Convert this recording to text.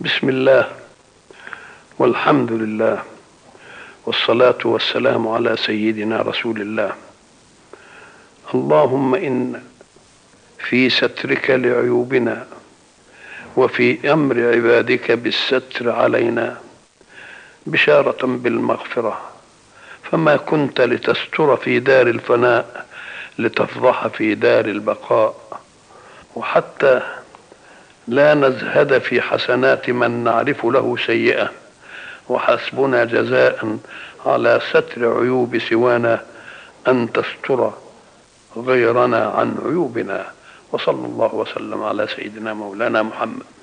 بسم الله والحمد لله والصلاة والسلام على سيدنا رسول الله. اللهم إن في سترك لعيوبنا وفي أمر عبادك بالستر علينا بشارة بالمغفرة. فما كنت لتستر في دار الفناء لتفضح في دار البقاء. وحتى لا نزهد في حسنات من نعرف له سيئة. وحسبنا جزاء على ستر عيوب سوانا أن تستر غيرنا عن عيوبنا. وصلى الله وسلم على سيدنا مولانا محمد.